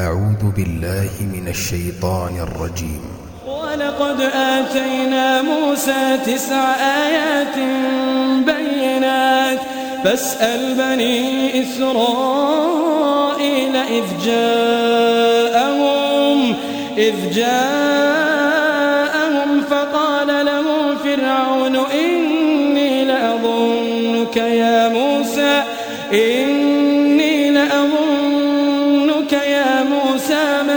أعوذ بالله من الشيطان الرجيم. ولقد آتينا موسى تسع آيات بينات. فاسأل بني إسرائيل إذ جاءهم إذ جاءهم فقال له فرعون إني لأظنك يا موسى إني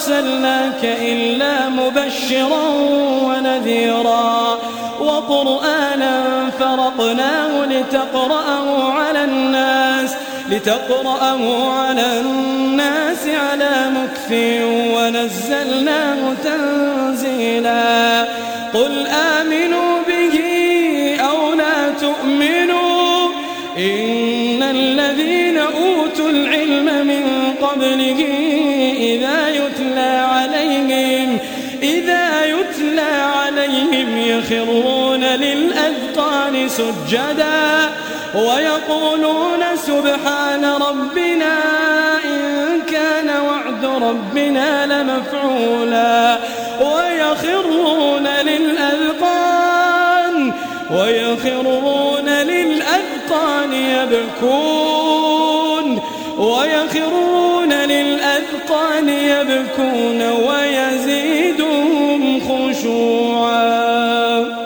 أرسلناك إلا مبشرا ونذيرا وقرآنا فرقناه لتقرأه على الناس لتقرأه على الناس على مكف ونزلناه تنزيلا. قل آمنوا به أو لا تؤمنوا إن الذين أوتوا العلم من قبله عليهم يخرون للأذقان سجدا ويقولون سبحان ربنا إن كان وعد ربنا لمفعولا ويخرون للأذقان ويخرون للأذقان يبكون ويخرون للأذقان يبكون ويزيدهم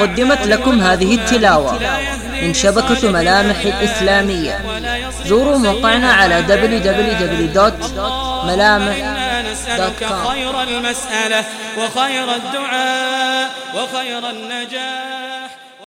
قدمت لكم هذه التلاوة من شبكة ملامح الإسلامية. زوروا موقعنا على www.ملامح.com خير المسألة وخير الدعاء وخير